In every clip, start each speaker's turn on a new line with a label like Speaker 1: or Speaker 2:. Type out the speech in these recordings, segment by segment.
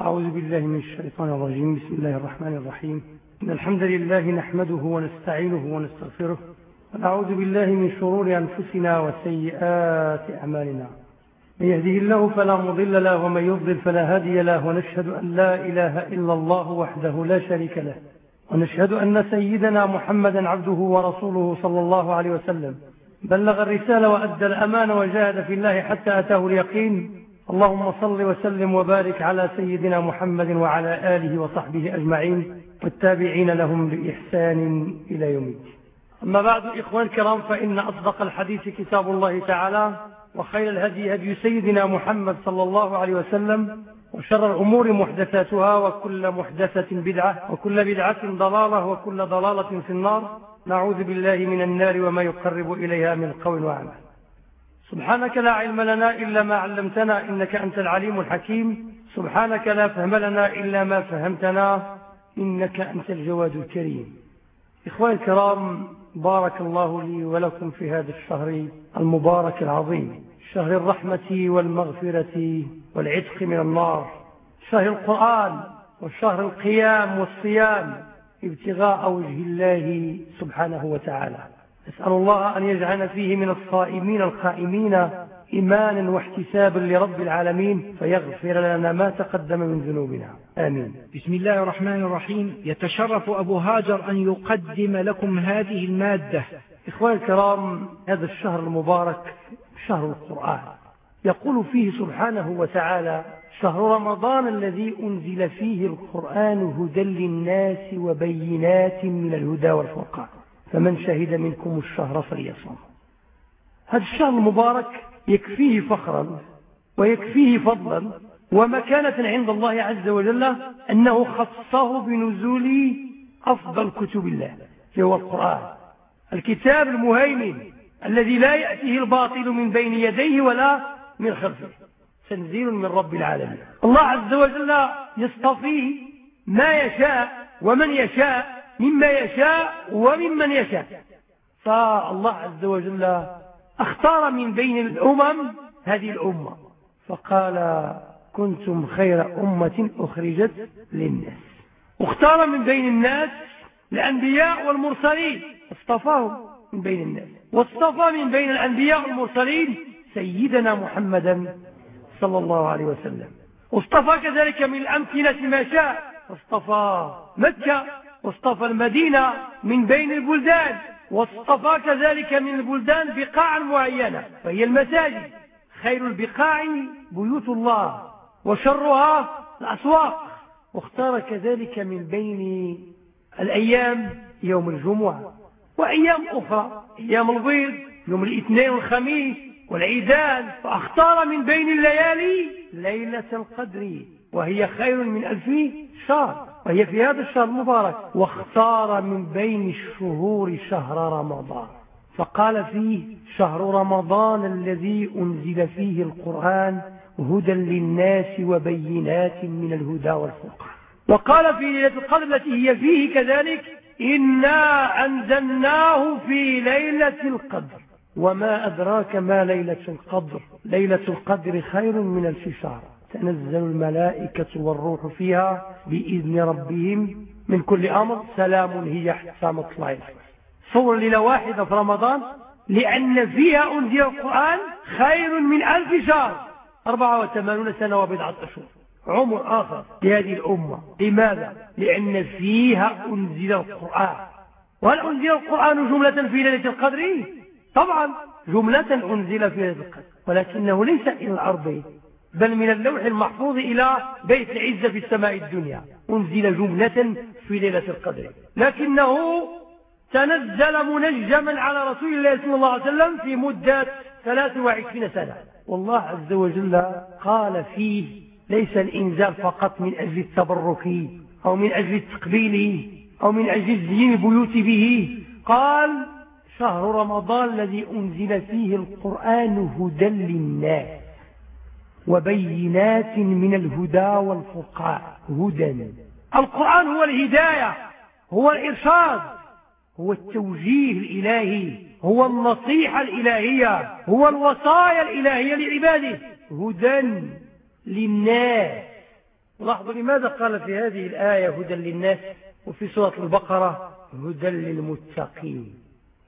Speaker 1: أعوذ بالله من الشيطان الرجيم. بسم الله الرحمن الرحيم. إن الحمد لله نحمده ونستعينه ونستغفره ونعوذ بالله من شرور أنفسنا وسيئات أعمالنا. من يهده الله فلا مضل له ومن يضلل فلا هادي له ونشهد أن لا إله إلا الله وحده لا شريك له ونشهد أن سيدنا محمدا عبده ورسوله صلى الله عليه وسلم. بلغ الرسالة وأدى الأمان وجاهد في الله حتى أتاه اليقين. اللهم صل وسلم وبارك على سيدنا محمد وعلى آله وصحبه أجمعين والتابعين لهم بإحسان إلى يوم الدين. أما بعد إخوان الكرام فإن أصدق الحديث كتاب الله تعالى وخير الهدي هدي سيدنا محمد صلى الله عليه وسلم وشر الأمور محدثاتها وكل محدثة بدعة وكل بدعة ضلالة وكل ضلالة في النار. نعوذ بالله من النار وما يقرب إليها من قول وعمل. سبحانك لا علم لنا إلا ما علمتنا إنك أنت العليم الحكيم. سبحانك لا فهم لنا إلا ما فهمتنا إنك أنت الجواد الكريم. إخواني الكرام بارك الله لي ولكم في هذا الشهر المبارك العظيم. شهر الرحمة والمغفرة والعتق من النار. شهر القرآن وشهر القيام والصيام ابتغاء وجه الله سبحانه وتعالى. نسأل الله أن يجعلنا فيه من الصائمين القائمين إيمانا واحتسابا لرب العالمين فيغفر لنا ما تقدم من ذنوبنا. آمين.
Speaker 2: بسم الله الرحمن الرحيم. يتشرف أبو هاجر أن يقدم لكم هذه المادة.
Speaker 1: إخواني الكرام هذا الشهر المبارك شهر القرآن. يقول فيه سبحانه وتعالى شهر رمضان الذي أنزل فيه القرآن هدى للناس وبينات من الهدى والفرقان. فمن شهد منكم الشهر فليصم. هذا الشهر المبارك يكفيه فخرا ويكفيه فضلا ومكانة عند الله عز وجل أنه خصه بنزول أفضل كتب الله هو القرآن. الكتاب المهيمن الذي لا يأتيه الباطل من بين يديه ولا من خلفه. تنزيل من رب العالمين. الله عز وجل يصطفيه ما يشاء ومن يشاء مما يشاء وممن يشاء. فالله عز وجل أختار من بين الأمم هذه الأمة. فقال كنتم خير أمة أخرجت للناس. واختار من بين الناس الأنبياء والمرسلين. اصطفاهم من بين الناس. واصطفى من بين الأنبياء والمرسلين سيدنا محمدا صلى الله عليه وسلم. واصطفى كذلك من الأمكنة ما شاء. اصطفى مكة واصطفى المدينة من بين البلدان واصطفى كذلك من البلدان بقاعا معينة فهي المساجد. خير البقاع بيوت الله وشرها الأسواق. واختار كذلك من بين الأيام يوم الجمعة وأيام أخرى أيام البيض يوم الاثنين والخميس والعيدان. فأختار من بين الليالي ليلة القدر وهي خير من ألف شهر. وهي في هذا الشهر المبارك. واختار من بين الشهور شهر رمضان. فقال فيه شهر رمضان الذي أنزل فيه القرآن هدى للناس وبينات من الهدى والفرقان. وقال في ليلة القدر التي هي فيه كذلك إنا أنزلناه في ليلة القدر. وما أدراك ما ليلة القدر؟ ليلة القدر خير من ألف شهر. تنزل الملائكة والروح فيها بإذن ربهم من كل أمر. سلام هي حتى مطلع صور ليلة واحدة في رمضان. لأن فيها أنزل القرآن خير من ألف شهر. 84 سنة وبضعة أشهر. عمر آخر لهذه الأمة. لماذا؟ لأن فيها أنزل القرآن. وهل أنزل القرآن جملة في ليلة القدر؟ طبعا جملة أنزل في ليلة القدر. ولكنه ليس إلى الأرض بل من اللوح المحفوظ إلى بيت العزة في السماء الدنيا. أنزل جملة في ليلة القدر. لكنه تنزل منجما على رسول الله صلى الله عليه وسلم في مدة 23 سنة. والله عز وجل قال فيه ليس الإنزال فقط من أجل التبرك أو من أجل التقبيل أو من أجل زين البيوت به. قال شهر رمضان الذي أنزل فيه القرآن هدى للناس. وبينات من الهدى والفرقان. هدى. القرآن هو الهداية هو الإرشاد هو التوجيه الإلهي هو النصيحة الإلهية هو الوصايا الإلهية لعباده. هدى للناس. لاحظوا لماذا قال في هذه الآية هدى للناس وفي سورة البقرة هدى للمتقين؟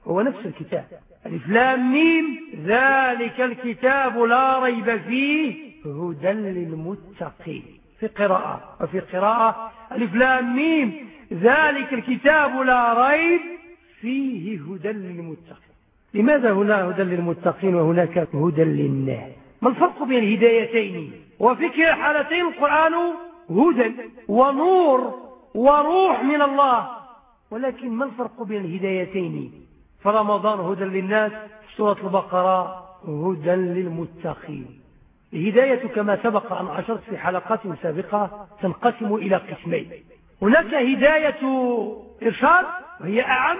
Speaker 1: هو نفس الكتاب. الإسلام ميم. ذلك الكتاب لا ريب فيه هدى للمتقين. في قراءة. وفي قراءة. الإسلام ميم. ذلك الكتاب لا ريب فيه هدى للمتقين. لماذا هنا هدى للمتقين وهناك هدى للناس؟ ما الفرق بين الهدايتين؟ وفي كلا الحالتين القرآن هدى ونور وروح من الله. ولكن ما الفرق بين الهدايتين؟ فرمضان هدى للناس سورة البقرة هدى للمتقين. الهداية كما سبق أن أشرت في حلقات سابقة تنقسم إلى قسمين. هناك هداية إرشاد وهي أعم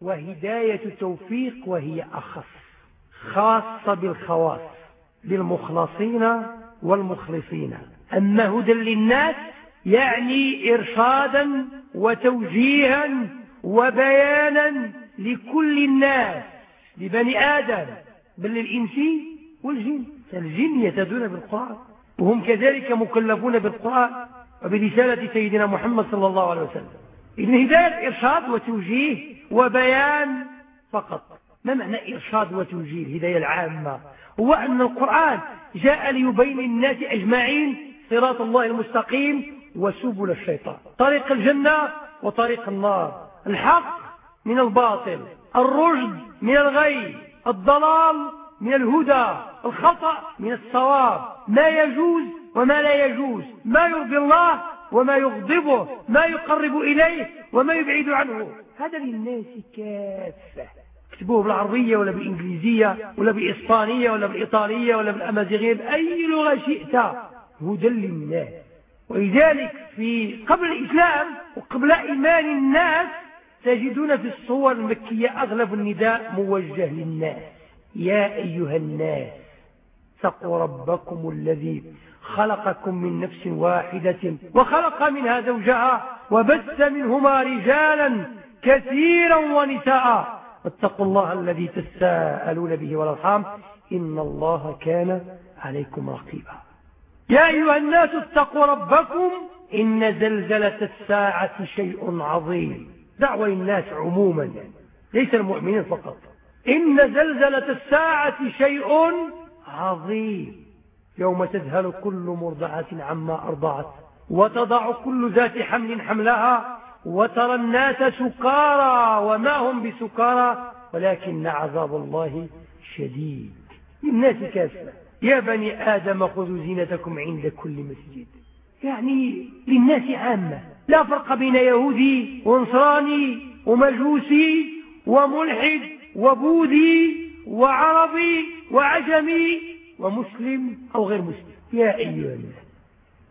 Speaker 1: وهداية توفيق وهي أخص خاصة بالخواص بالمخلصين والمخلصين. أما هدى للناس يعني إرشادا وتوجيها وبيانا لكل الناس لبني آدم بل للإنس والجن. الجن يتدون بالقرآن وهم كذلك مكلفون بالقرآن وبرسالة سيدنا محمد صلى الله عليه وسلم. إذن هداية إرشاد وتوجيه وبيان فقط. ما معنى إرشاد وتوجيه؟ الهداية العامة. هو أن القرآن جاء ليبين الناس أجمعين صراط الله المستقيم وسبل الشيطان. طريق الجنة وطريق النار. الحق من الباطل الرشد من الغي الضلال من الهدى الخطأ من الصواب. ما يجوز وما لا يجوز. ما يرضي الله وما يغضبه ما يقرب إليه وما يبعد عنه. هذا للناس كافة. اكتبوه بالعربية ولا بالإنجليزية ولا بالإسبانية ولا بالإيطالية ولا بالأمازيغية بأي لغة شئت. هدى للناس. ولذلك في قبل الإسلام وقبل إيمان الناس تجدون في الصور المكية أغلب النداء موجه للناس. يا أيها الناس اتقوا ربكم الذي خلقكم من نفس واحدة وخلق منها زوجها وبث منهما رجالا كثيرا ونساء. واتقوا الله الذي تساءلون به والأرحام. إن الله كان عليكم رقيبا. يا أيها الناس اتقوا ربكم. إن زلزلة الساعة شيء عظيم. دعوة الناس عموما ليس المؤمنين فقط. إن زلزلة الساعة شيء عظيم. يوم تذهل كل مرضعة عما أرضعت وتضع كل ذات حمل حملها وترى الناس سكارى وما هم بسكارى ولكن عذاب الله شديد. للناس كافة. يا بني آدم خذوا زينتكم عند كل مسجد. يعني للناس عامة. لا فرق بين يهودي ونصراني ومجوسي وملحد وبوذي وعربي وعجمي ومسلم أو غير مسلم. يا أيها الناس.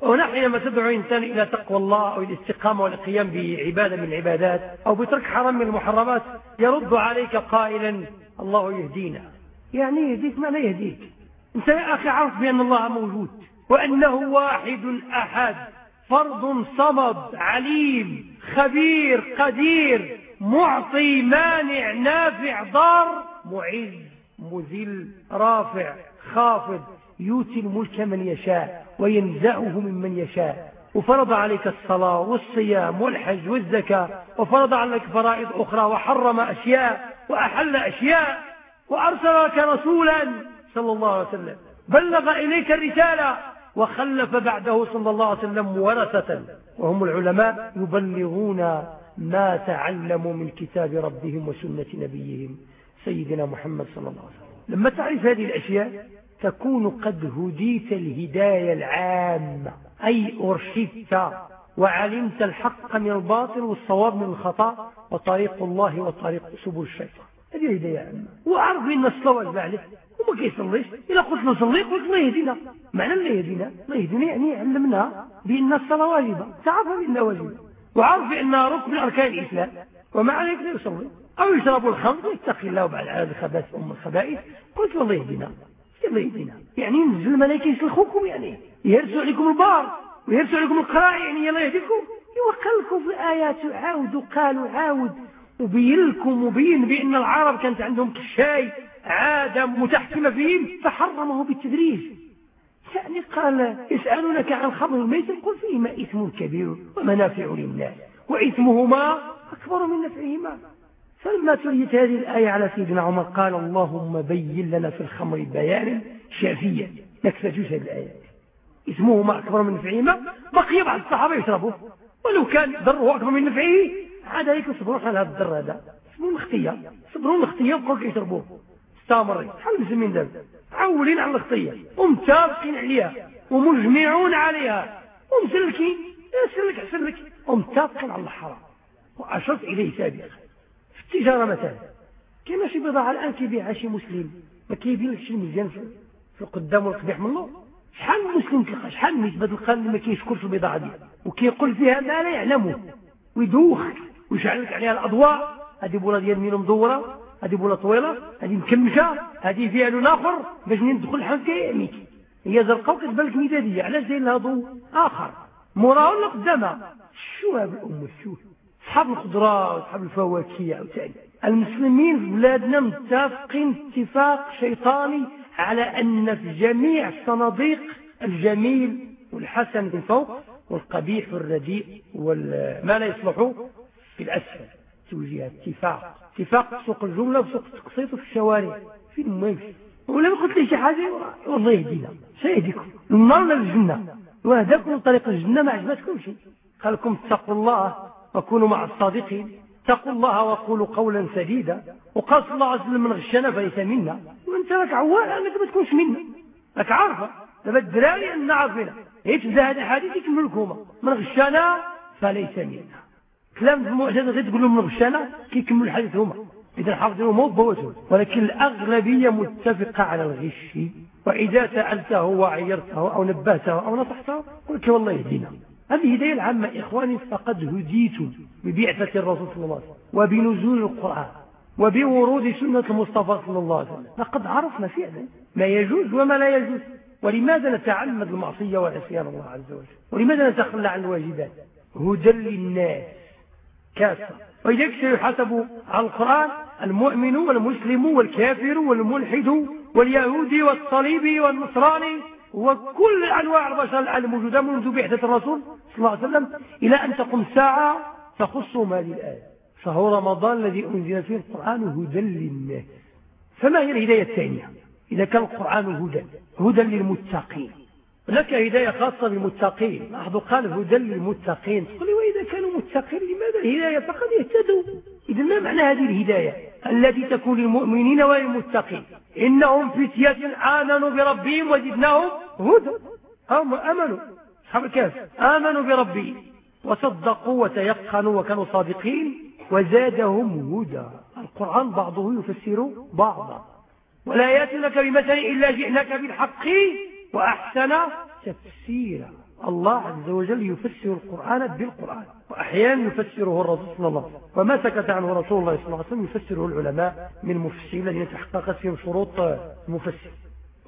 Speaker 1: ونحن لما تدعو إنسان إلى تقوى الله أو الاستقامة والقيام بعبادة من العبادات أو بترك حرام من المحرمات يرد عليك قائلا الله يهدينا. يعني يهديك ما لا يهديك. أنت يا أخي عرف بأن الله موجود وأنه واحد أحد. فرد صمد عليم خبير قدير معطي مانع نافع ضار معز مذل رافع خافض يؤتي الملك من يشاء وينزعه ممن يشاء. وفرض عليك الصلاة والصيام والحج والزكاة وفرض عليك فرائض أخرى وحرم أشياء وأحل أشياء وأرسل لك رسولا صلى الله عليه وسلم. بلغ إليك الرسالة وخلف بعده صلى الله عليه وسلم ورثة وهم العلماء يبلغون ما تعلموا من كتاب ربهم وسنة نبيهم سيدنا محمد صلى الله عليه وسلم. لما تعرف هذه الأشياء تكون قد هديت الهداية العامة أي أرشدت وعلمت الحق من الباطل والصواب من الخطأ وطريق الله وطريق سبل الشيطان. هذه هداية عامة. الصلاة واجبة عليه وما كيصليش. إلا قلت له صلي قلت الله يهدينا. معنى الله يهدينا؟ الله يهدينا يعني علمنا بأن الصلاة واجبة. تعرف بأنها واجبة. وعرف بأنها ركن أركان الإسلام. وما عليك لا يصلي. أو يشرب الخمر ويتقي الله بعد هذا الخبائث أم الخبائث. قلت الله يهدينا. الله يهدينا. يعني ينزل الملائكة يسلخوكم يعني. يهرسوا عليكم البار. ويهرسوا عليكم القراء يعني يلا يهديكم. يوكلكم في الآيات. عاود قالوا عاود. وبين لكم وبين بأن العرب كانت عندهم الشاي عادة متحكمة فيهم فحرمه بالتدريج. يعني قال يسألونك عن خمر الميت قل فيهما إثم كبير ومنافع للناس وإثمهما أكبر من نفعهما. فلما تليت هذه الآية على سيدنا عمر قال اللهم بين لنا في الخمر بيانا شافيا. نكفتوش هذه الآيات اسمهما أكبر من نفعهما بقي بعض الصحابة يشربوه ولو كان ضره أكبر من نفعه عاد هيك يصبرون على هذا الضر هذا. اسمه المختية يصبرون المختية وبقوا يشربوه. استمر شحال المسلمين دابا عولين على الخطية ومتابقين عليها. ومجمعون عليها. ومسلكين سلك سلك. ومتابقين على الحرام. وأشرت إليه سابقا في التجارة مثلا. كاين شي بضاعة الآن كيبيعها شي مسلم. ما كيبين لك شي مزيان في القدام والقبيح من الله شحال مسلم تلقى شحال من نسبة تلقى اللي ما كيشكرش البضاعة دي وكيقول فيها ما لا يعلمه. ويدوخك. ويشعل لك عليها الأضواء. هذه بولا ديال مدورة. هذه بولا طويلة هذه مكمشة هذه فيها لون آخر باش ندخل الحمام كيعميك هي زرقاء وكتبان لك مدادية علاش داير لها ضوء آخر؟ موراها ولا قدامها؟ شو هذا الأم شو؟ أصحاب الخضراء وأصحاب الفواكه عاوتاني. المسلمين في بلادنا متفقين اتفاق شيطاني على أن في جميع الصناديق الجميل والحسن من فوق والقبيح والرديء وما لا يصلح في الأسفل. توجيه اتفاق. اتفاق سوق الجملة وسوق التقسيط في الشوارع. فين ما يمشي ولا قلت لي شي حاجة؟ والله يهدينا. سيهديكم النار للجنة. وهداكم طريق الجنة ما عجبتكم شيء. قال لكم اتقوا الله وكونوا مع الصادقين. اتقوا الله وقولوا قولا سديدا. وقال صلى الله عليه وسلم من غشنا فليس منا. وانت لك عوال انك ما تكونش منا. لك عارفة. دابا الدراري ان عارفينها هي تبدا هذه الحديث يكمل لكم من غشنا فليس منا. كلام في المعجزة غير تقول لهم غشنا كيكملوا الحديث هما. إذا حافظين هما بوتهم ولكن الأغلبية متفقة على الغش. وإذا سألته وعيرته أو نبهته أو نصحته قلت والله يهدينا. هذه الهداية العامة. إخواني فقد هديتم ببعثة الرسول صلى الله عليه وسلم وبنزول القرآن وبورود سنة المصطفى صلى الله عليه وسلم. لقد عرفنا فعلا ما يجوز وما لا يجوز. ولماذا نتعمد المعصية وعصيان الله عز وجل. ولماذا نتخلى عن الواجبات؟ هدى للناس. كافة. ولذلك سيحاسب على القرآن المؤمن والمسلم والكافر والملحد واليهودي والصليبي والنصراني وكل أنواع البشر الموجودة منذ بعثة الرسول صلى الله عليه وسلم إلى أن تقوم الساعة تخص هذه الآية. شهر رمضان الذي أنزل فيه القرآن هدى للناس. فما هي الهداية الثانية؟ إذا كان القرآن هدى هدى للمتقين. لك هداية خاصة بالمتقين. لاحظوا قال هدى للمتقين. تقول وإذا كانوا متقين لماذا الهداية فقد يهتدوا إذا ما معنى هذه الهداية؟ التي تكون للمؤمنين وللمتقين. إنهم فتية آمنوا بربهم وزدناهم هدى. هم أمنوا. أصحاب آمنوا بربهم. وصدقوا وتيقنوا وكانوا صادقين وزادهم هدى. القرآن بعضه يفسر بعضا. ولا يأتي لك بمثل إلا جئناك بالحق. وأحسن تفسيرا الله عز وجل يفسر القرآن بالقرآن. وأحيانا يفسره الرسول صلى الله عليه وسلم. وما سكت عنه رسول الله صلى الله عليه وسلم يفسره العلماء من المفسرين الذين تحققت فيهم شروط المفسر.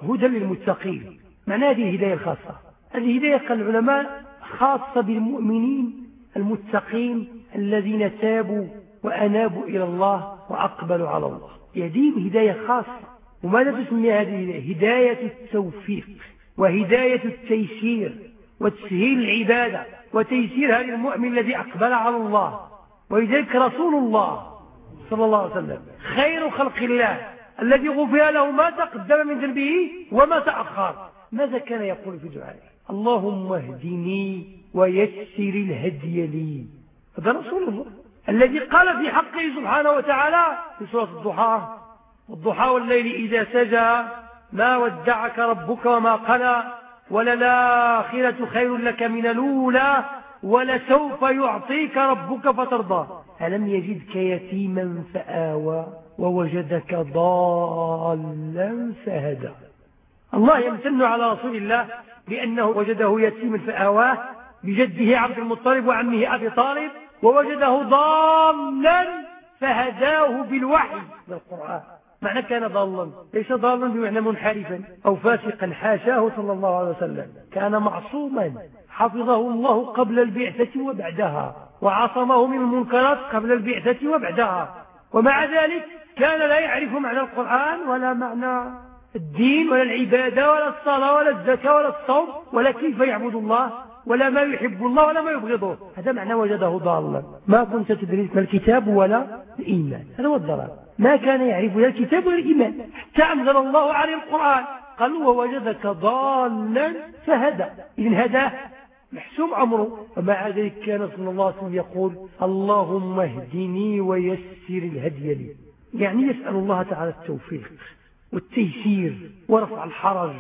Speaker 1: هدى للمتقين. معنى هذه الهداية الخاصة. هذه هداية قال العلماء خاصة بالمؤمنين المتقين الذين تابوا وأنابوا إلى الله وأقبلوا على الله. يهديهم هداية خاصة. وماذا تسمي هذه هداية التوفيق؟ وهداية التيسير وتسهيل العبادة وتيسير هذا المؤمن الذي أقبل على الله. ولذلك رسول الله صلى الله عليه وسلم خير خلق الله الذي غفر له ما تقدم من ذنبه وما تأخر. ماذا كان يقول في دعائه اللهم اهدني ويسر الهدي لي. هذا رسول الله الذي قال في حقه سبحانه وتعالى في سورة الضحى والضحى والليل إذا سجى ما ودعك ربك وما قلى وللآخرة خير لك من الأولى ولسوف يعطيك ربك فترضى. ألم يجدك يتيما فآوى ووجدك ضالا فهدى. الله يمتن على رسول الله بأنه وجده يتيما فآواه بجده عبد المطلب وعمه أبي طالب ووجده ضالا فهداه بالوحي بالقرآن معنى كان ضالا ليس ضالا بمعنى منحرفا أو فاسقا حاشاه صلى الله عليه وسلم. كان معصوما حفظه الله قبل البعثة وبعدها وعصمه من المنكرات قبل البعثة وبعدها. ومع ذلك كان لا يعرف معنى القرآن ولا معنى الدين ولا العبادة ولا الصلاة ولا الزكاة ولا الصوم ولا كيف يعبد الله ولا ما يحب الله ولا ما يبغضه. هذا معنى وجده ضالا. ما كنت تدري ما الكتاب ولا الإيمان. هذا هو الضلال. ما كان يعرف لا الكتاب ولا الإيمان. حتى أنزل الله عليه القرآن. قال ووجدك ضالا فهدى. إذن هداه. محسوم أمره ومع ذلك كان صلى الله عليه وسلم يقول اللهم اهدني ويسر الهدي لي. يعني يسأل الله تعالى التوفيق والتيسير ورفع الحرج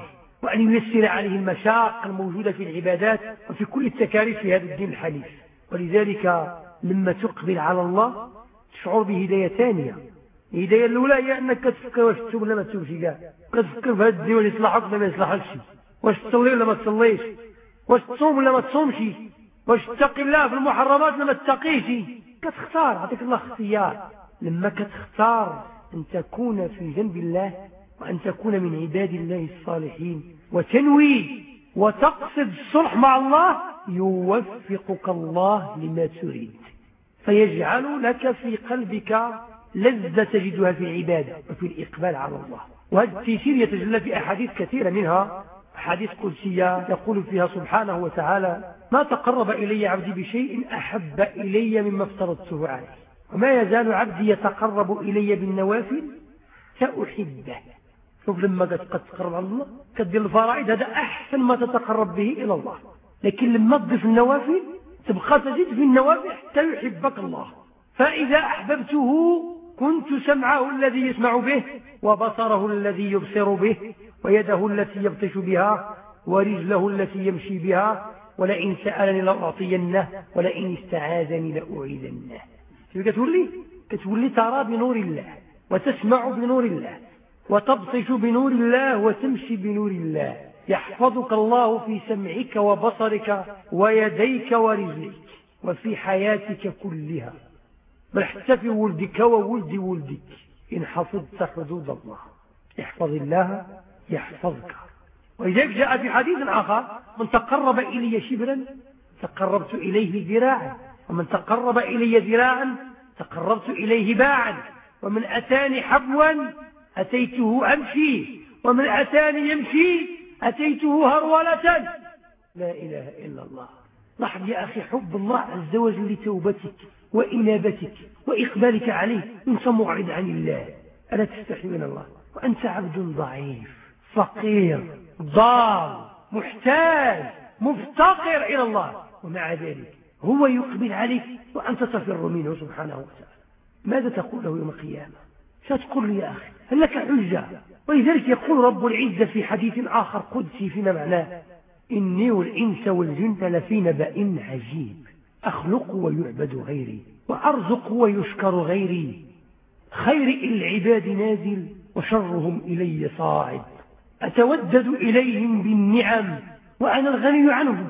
Speaker 1: وأن ييسر عليه المشاق الموجودة في العبادات وفي كل التكاليف في هذا الدين الحنيف. ولذلك لما تقبل على الله تشعر بهداية ثانية الهداية الأولى هي أنك تفكر واش تتوب ولا ما تتوبش كاع كتفكر في هذا الدين واش يصلحك ولا ما يصلحكش واش تصلي ولا ما تصليش. واش تصوم ولا ما تصومش. واش تتقي الله في المحرمات ولا ما تتقيش. كتختار. عطيك الله اختيار. لما كتختار أن تكون في جنب الله وأن تكون من عباد الله الصالحين. وتنوي وتقصد الصلح مع الله. يوفقك الله لما تريد. فيجعل لك في قلبك لذة تجدها في العبادة وفي الإقبال على الله. وهذا التيسير يتجلى في أحاديث كثيرة منها. أحاديث قدسية يقول فيها سبحانه وتعالى ما تقرب إلي عبدي بشيء أحب إلي مما افترضته عليه. وما يزال عبدي يتقرب إلي بالنوافل سأحبه شوف لما قد تقرب على الله كدير الفرائض هذا أحسن ما تتقرب به إلى الله. لكن لما تضيف النوافل تبقى تزيد في النوافل حتى يحبك الله. فإذا أحببته كنت سمعه الذي يسمع به وبصره الذي يبصر به ويده التي يبطش بها ورجله التي يمشي بها ولئن سألني لأعطينه ولئن استعاذني لأعيذنه. كتولي؟ كتولي ترى بنور الله وتسمع بنور الله وتبطش بنور الله وتمشي بنور الله. يحفظك الله في سمعك وبصرك ويديك ورجليك وفي حياتك كلها. بل حتى في ولدك وولد ولدك. إن حفظت حدود الله. احفظ الله يحفظك. ولذلك جاء في حديث آخر من تقرب إلي شبرا تقربت إليه ذراعا. ومن تقرب إلي ذراعا تقربت إليه باعا. ومن أتاني حبوا أتيته أمشي. ومن أتاني يمشي أتيته هرولة. لا إله إلا الله. لاحظ يا أخي حب الله عز وجل لتوبتك. وإنابتك وإقبالك عليه أنت معرض عن الله. ألا تستحي من الله؟ وأنت عبد ضعيف فقير ضال محتاج مفتقر إلى الله. ومع ذلك هو يقبل عليك وأنت تفر منه سبحانه وتعالى. ماذا تقول له يوم القيامة؟ ستقول لي يا أخي هل لك حجة؟ ولذلك يقول رب العزة في حديث آخر قدسي فيما معناه إني والإنس والجن لفي نبأ عجيب. أخلق ويعبد غيري وأرزق ويشكر غيري. خير العباد نازل وشرهم إلي صاعد. أتودد إليهم بالنعم وأنا الغني عنهم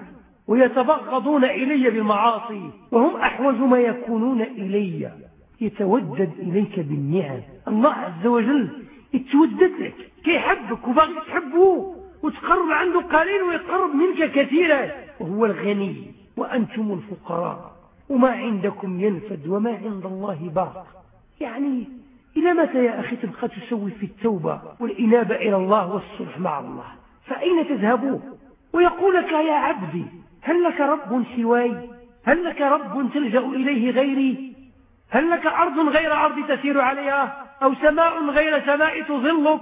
Speaker 1: ويتبغضون إلي بالمعاصي وهم أحوج ما يكونون إلي. يتودد إليك بالنعم. الله عز وجل يتودد لك. كيحبك وباغي تحبه وتقرب عنده قليل ويقرب منك كثيرا. وهو الغني. وأنتم الفقراء وما عندكم ينفد وما عند الله باق. يعني إلى متى يا أخي تبقى تسوي في التوبة والإنابة إلى الله والصلح مع الله؟ فأين تذهبون ويقول لك يا عبدي هل لك رب سواي؟ هل لك رب تلجأ إليه غيري؟ هل لك أرض غير أرض تسير عليها؟ أو سماء غير سماء تظلك؟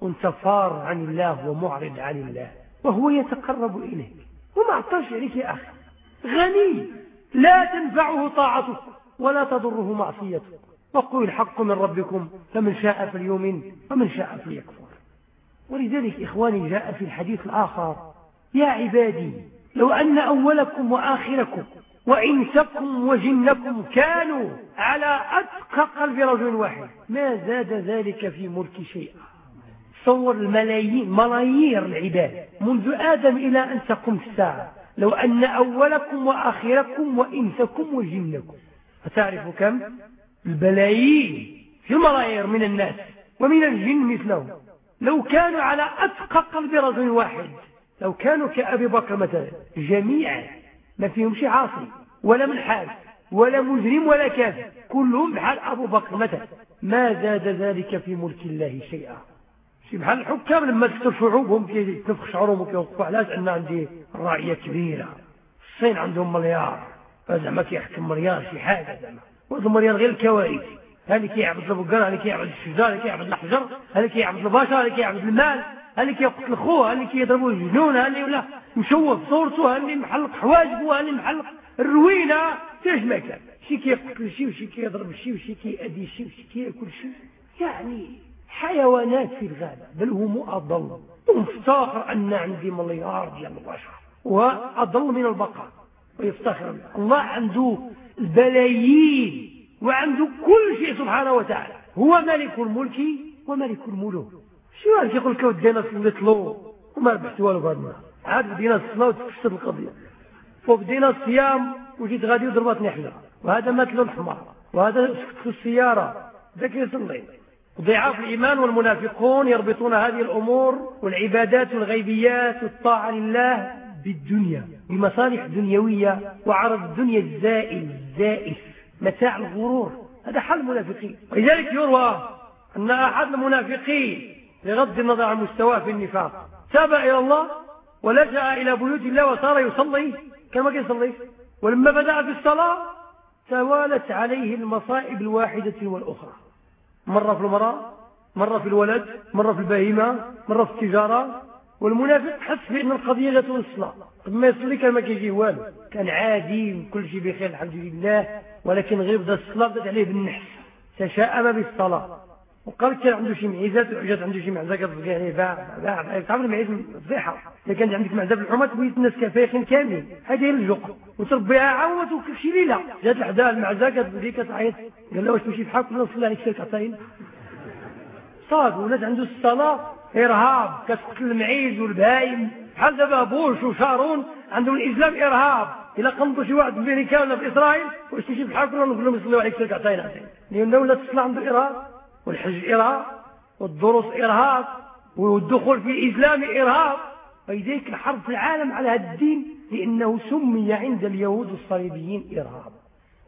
Speaker 1: كنت فار عن الله ومعرض عن الله وهو يتقرب إليك. وما اعطاش عليك يا أخي. غني. لا تنفعه طاعتك ولا تضره معصيتك. وقل الحق من ربكم فمن شاء فليؤمن ومن شاء فليكفر. ولذلك إخواني جاء في الحديث الآخر يا عبادي لو أن أولكم وآخركم وإنسكم وجنكم كانوا على أتقى قلب رجل واحد ما زاد ذلك في ملك شيئا. صور الملايين ملايير العباد منذ آدم إلى أن تقوم الساعة. لو أن أولكم وآخركم وإنسكم وجنكم. فتعرف كم؟ البلايين. في الملايير من الناس ومن الجن مثلهم. لو كانوا على أتقى قلب رجل واحد لو كانوا كأبي بكر مثلا جميعا. ما فيهم شي عاصي ولا منحاز ولا مجرم ولا كافر كلهم بحال أبو بكر مثلا. ما زاد ذلك في ملك الله شيئا. شي بحال الحكام لما تكثر شعوبهم كيتنفخ شعورهم وكيوقفوا علاش؟ عندنا عندي رعيه كبيرة. الصين عندهم مليار. زعما كيحكم مليار شي حاجة زعما. وهذا مليار غير الكوارث. هذا كيعبد البقر هذا كيعبد الشجار هذا كيعبد الحجر هذا كيعبد البشر هذا كيعبد المال هذا كيقتل خوه هذا كيضربوا الجنون هذا ولا مشوه صورته هذا محلق حواجبه هذا محلق الروينة. ما كان؟ شي كيقتل شي وشي كيضرب شي وشي كيأذي شي وشي كيأكل شي. يعني حيوانات في الغابة بل هم أضل. ومفتخر أن عندي مليار ديال البشر وأضل من البقر ويفتخر الله عنده البلايين وعنده كل شيء سبحانه وتعالى. هو ملك الملك وملك الملوك. شو عارف يقول لك ودينا صليت له وما ربحت والو بهذا النهار. عاد بدينا الصلاة وتفسد القضية. وبدينا الصيام وجيت غادي وضربتني حجرة. وهذا مات له الحمار. وهذا سكت في السيارة. ذاك يصلي ضعاف الإيمان والمنافقون يربطون هذه الأمور والعبادات والغيبيات والطاعة لله بالدنيا بمصالح دنيوية وعرض الدنيا الزائل الزائف متاع الغرور. هذا حل المنافقين. ولذلك يروى أن أحد المنافقين بغض النظر عن مستواه في النفاق. تاب إلى الله ولجأ إلى بيوت الله وصار يصلي. كما كان يصلي. ولما بدأ في الصلاة توالت عليه المصائب الواحدة والأخرى. مرة في المرأة مرة في الولد مرة في البهيمة مرة في التجارة. والمنافق حس بأن القضية لا توصل ما يصلي كان ما كيجي والو. كان عادي كل شيء بخير الحمد لله ولكن غير بدا الصلاة بدأت عليه بالنحس. تشاءم بالصلاة. وقال كان عنده شي معيزات وجات عنده شي معزة كتبقى عليه باع باع. تعرف المعيز فضيحة. إذا كان عندك معزة بالحمى تبيت الناس كفايخين كاملين. هذه هي الجوق. وتربيها عاود وكل شي ليلة. جات لحدها المعزة كتبدي كتعيط. قال لها واش تمشي بحالك ولا نصلي عليك سير كعطاين صاد ولات عنده الصلاة. إرهاب. كتقتل المعيز والبهايم بحال دابا بوش وشارون عندهم الإسلام إرهاب. إلا قنطوا شي واحد في أمريكا ولا في إسرائيل واش تمشي بحالك ولا نقول لهم يصليو عليك سير كعطاين لأنه ولا تصلى عنده إرهاب. والحج إرهاب والدروس إرهاب والدخول في الإسلام إرهاب. فلذلك الحرب في العالم على هذا الدين لأنه سمي عند اليهود الصليبيين إرهاب.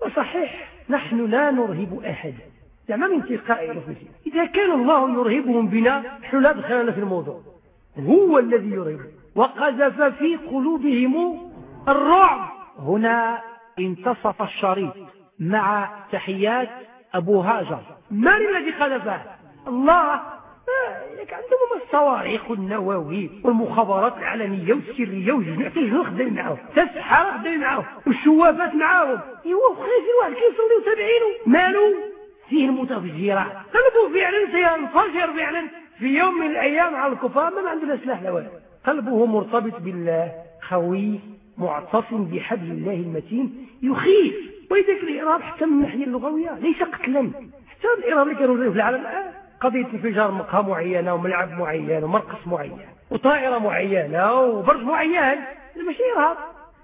Speaker 1: وصحيح نحن لا نرهب أحدا زعما من تلقاء انفسنا إذا كان الله يرهبهم بنا نحن لا دخلنا في الموضوع. هو الذي يرهب. وقذف في قلوبهم الرعب.
Speaker 2: هنا انتصف الشريط مع تحيات أبو هاجر.
Speaker 1: من الذي خلفه؟ الله. لك عندهم الصواريخ والنواوي والمخابرات العالمية والسرية والجنود شنو خدام معاهم. السحرة خدام معاهم. والشوافات معاهم. إيوا خليفي واحد كيصلي وتابعينه مالو؟ فيه المتفجرات قلبه فعلا سينفجر فعلا. في يوم من الأيام على الكفار ما عندنا سلاح لا قلبه مرتبط بالله خوي معتصم بحبل الله المتين يخيف ولذلك الإعراب حتى من الناحية اللغوية ليس قتلا. حتى الإعراب اللي كانوا في العالم الآن قضية انفجار مقهى معينة وملعب معين ومرقص معين وطائرة معينة وبرج معين. هذا ماشي إرهاب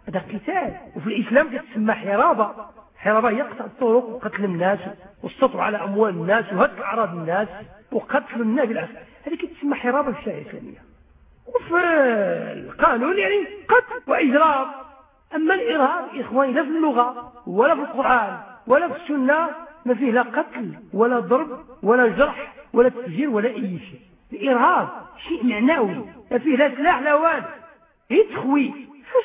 Speaker 1: هذا قتال وفي الإسلام تسمى حرابة. حرابة هي قطع الطرق وقتل الناس والسطو على أموال الناس وهتك أعراض الناس وقتل الناس بالعكس هذه كتسمى حرابة في الشريعة الإسلامية. وفي القانون يعني قتل وإجرام. أما الإرهاب إخواني لا في اللغة ولا في القرآن ولا في السنة ما فيه لا قتل ولا ضرب ولا جرح ولا تفجير ولا أي شيء. الإرهاب شيء معنوي ما فيه لا سلاح لا والو. هي تخويف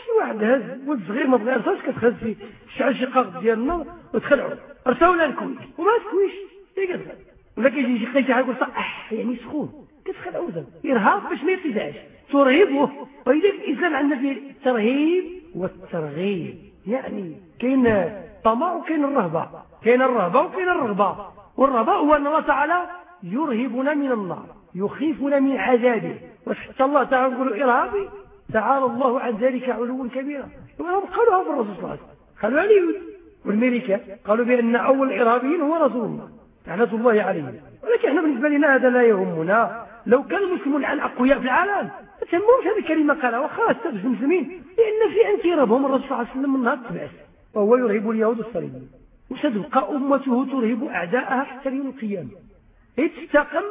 Speaker 1: شي واحد هز ولد صغير ما بغى يرسلش كتخز فيه شعل شقاق ديال النار وتخلعو؟ رساو ولا وما تكويش كتخل ولا كيجي شي قيس يقول صح يعني سخون. كتخلعو إرهاب باش ما يتزعش ترهبه. ولذلك الإسلام عندنا فيه الترهيب والترغيب يعني كاين طمع وكاين الرهبة. كاين الرهبة وكاين الرغبة. والرهبة هو أن الله تعالى يرهبنا من النار يخيفنا من عذابه. وحتى الله تعالى يقول إرهابي؟ تعالى الله عن ذلك علوا كبيرا. قالوها في الرسول صلى الله عليه وسلم. قالوا اليهود والملكة قالوا بأن أول الإرهابيين هو رسول الله لعنة الله عليه ولكن إحنا بالنسبة لنا هذا لا يهمنا. لو كان المسلمون الآن أقوياء في العالم ما تهمهمش هذه الكلمة قالها وخلاص في المسلمين. لأن في أن ترهبهم الرسول صلى الله عليه وسلم من نهار تبعث وهو يرهب اليهود الصليبيين. وستبقى أمته ترهب أعداءها حتى يوم القيامة. تستقم